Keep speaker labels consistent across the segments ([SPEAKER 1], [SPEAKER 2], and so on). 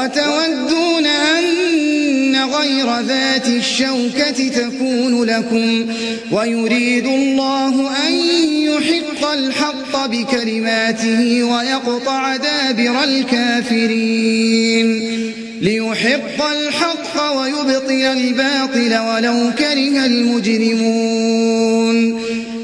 [SPEAKER 1] وتودون أن غير ذات الشوكة تكون لكم ويريد الله أن يحق الحق بكلماته ويقطع دابر الكافرين ليحق الحق ويبطل الباطل ولو كره المجرمون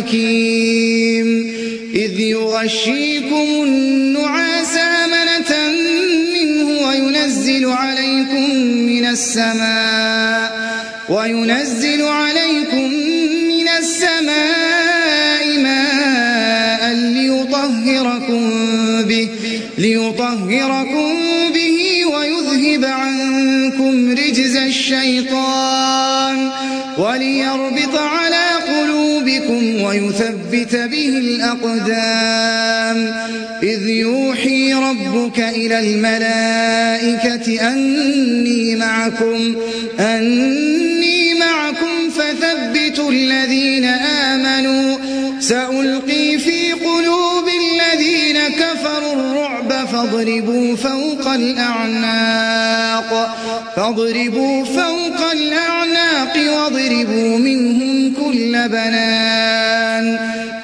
[SPEAKER 1] حكيم. إذ يغشيكم النعاس أمنة منه وينزل عليكم من السماء وينزل عليكم من السماء ماء ليطهركم به ليطهركم به ويذهب عنكم رجز الشيطان. ويثبت به الأقدام. إذ يوحي ربك إلى الملائكة أني معكم أني معكم فثبتوا الذين آمنوا. سألقي في قلوب الذين كفروا الرعب فاضربوا فوق الأعناق. فاضربوا فوق الأعناق واضربوا منهم كل بنان.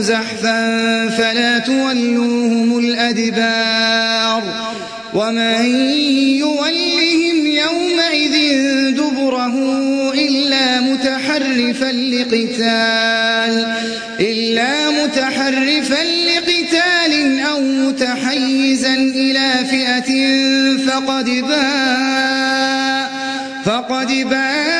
[SPEAKER 1] زحفا فلا تولوهم الأدبار ومن يولهم يومئذ دبره إلا متحرفا لقتال إلا متحرفا لقتال أو متحيزا إلى فئة فقد باء فقد باء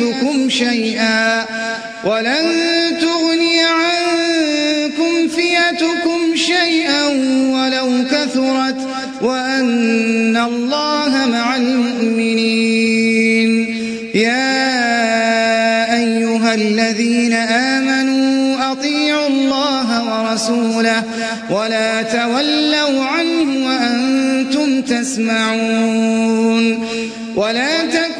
[SPEAKER 1] فئتكم شيئا ولن تغني عنكم فئتكم شيئا ولو كثرت وأن الله مع المؤمنين. يا أيها الذين آمنوا أطيعوا الله ورسوله ولا تولوا عنه وأنتم تسمعون. ولا تكونوا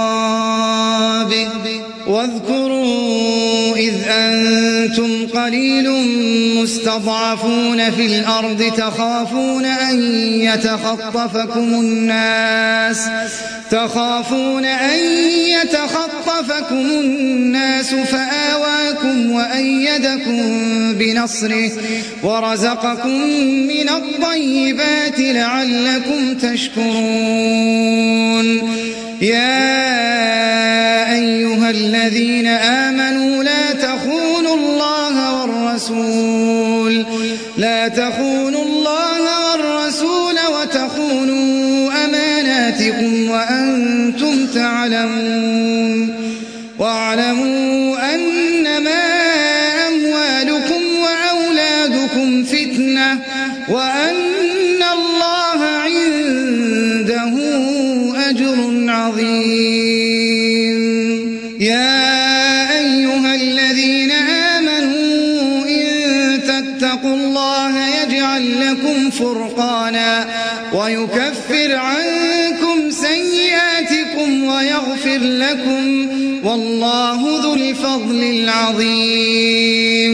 [SPEAKER 1] أنتم قليل مستضعفون في الأرض تخافون أن يتخطفكم الناس تخافون أن يتخطفكم الناس فآواكم وأيدكم بنصره ورزقكم من الطيبات لعلكم تشكرون يا أيها الذين آمنوا الله والرسول لا تخونوا ويغفر لكم والله ذو الفضل العظيم.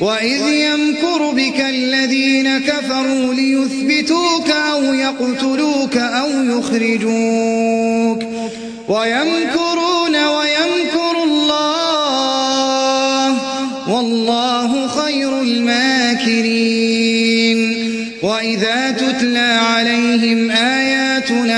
[SPEAKER 1] وإذ يمكر بك الذين كفروا ليثبتوك أو يقتلوك أو يخرجوك. ويمكرون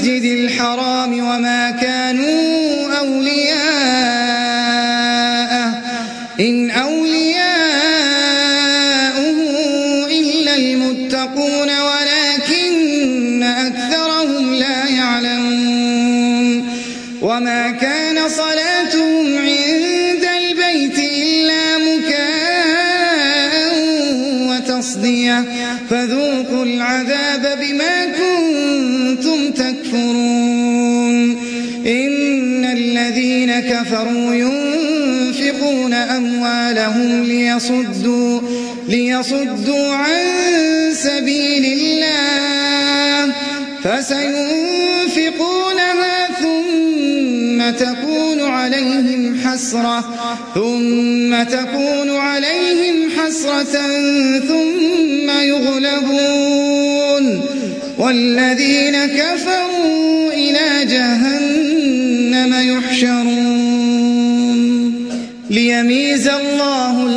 [SPEAKER 1] المسجد الحرام وما كانوا أولياءه. إن أولياؤه إلا المتقون ولكن أكثرهم لا يعلمون. وما كان صلاتهم عند البيت إلا مكاء وتصدية. فذوقوا العذاب كفروا ينفقون أموالهم ليصدوا, ليصدوا عن سبيل الله. فسينفقونها ثم تكون عليهم حسرة ثم تكون عليهم حسرة ثم يغلبون. والذين كفروا إلى جهنم يحشرون.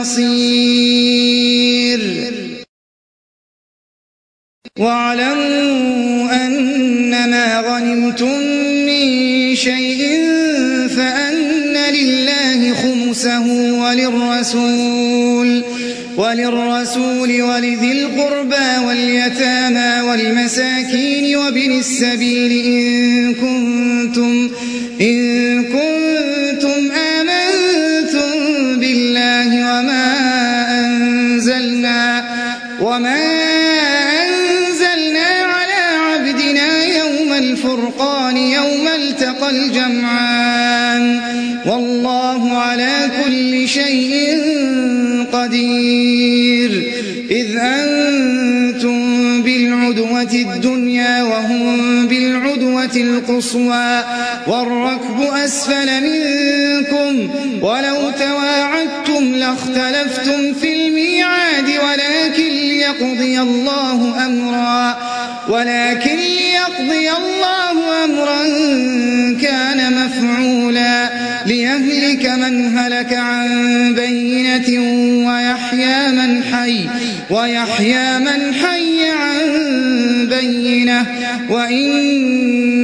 [SPEAKER 1] النصير واعلموا أن ما غنمتم من شيء فأن لله خمسه وللرسول وللرسول ولذي القربى واليتامى والمساكين وابن السبيل إن كنتم إن كنتم القصوى والركب أسفل منكم ولو تواعدتم لاختلفتم في الميعاد ولكن ليقضي الله أمرا ولكن ليقضي الله أمرا كان مفعولا ليهلك من هلك عن بينة ويحيى من حي ويحيى من حي عن بينة وإن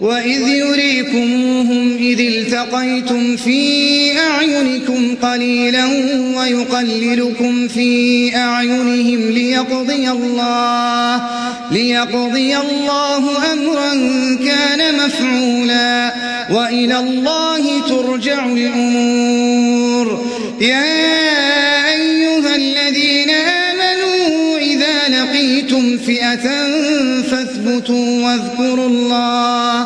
[SPEAKER 1] وإذ يريكموهم إذ التقيتم في أعينكم قليلا ويقللكم في أعينهم ليقضي الله ليقضي الله أمرا كان مفعولا وإلى الله ترجع الأمور يا أيها الذين آمنوا إذا لقيتم فئة فاثبتوا واذكروا الله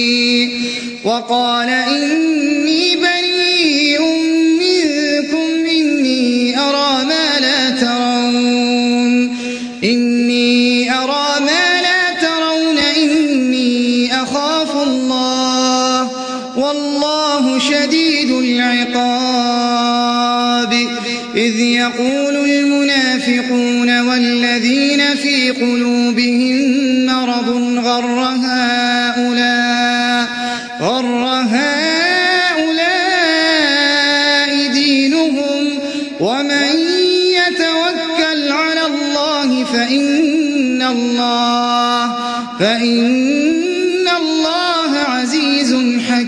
[SPEAKER 1] وقال إني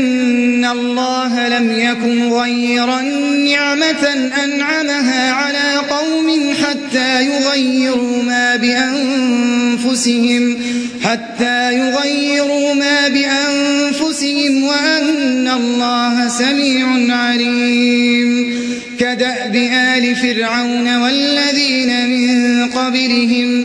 [SPEAKER 1] بأن الله لم يكن غيرا نعمة أنعمها على قوم حتى يغيروا ما بأنفسهم حتى يغيروا ما بأنفسهم وأن الله سميع عليم. كدأب آل فرعون والذين من قبلهم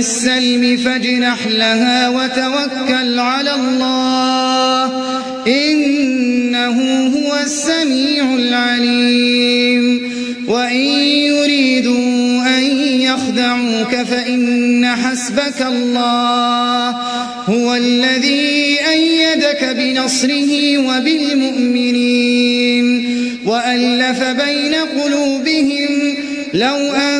[SPEAKER 1] جنحوا للسلم فاجنح لها وتوكل على الله. إنه هو السميع العليم. وإن يريدوا أن يخدعوك فإن حسبك الله. هو الذي أيدك بنصره وبالمؤمنين. وألف بين قلوبهم لو في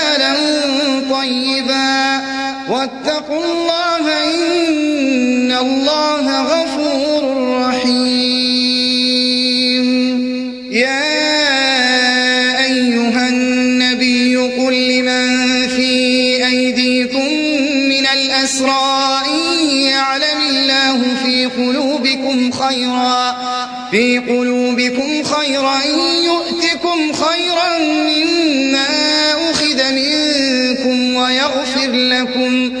[SPEAKER 1] واتقوا الله إن الله غفور رحيم. يا أيها النبي قل لمن في أيديكم من الأسرى يعلم الله في قلوبكم خيرا في قلوبكم خيرا يؤتكم خيرا مما أخذ منكم ويغفر لكم.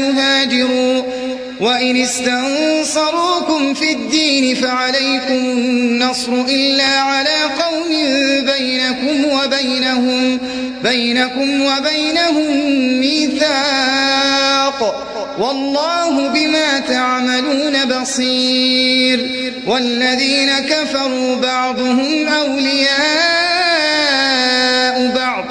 [SPEAKER 1] وإن استنصروكم في الدين فعليكم النصر إلا على قوم بينكم وبينهم بينكم وبينهم ميثاق. والله بما تعملون بصير. والذين كفروا بعضهم أولياء بعض.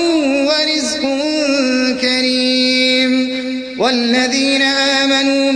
[SPEAKER 1] والذين آمنوا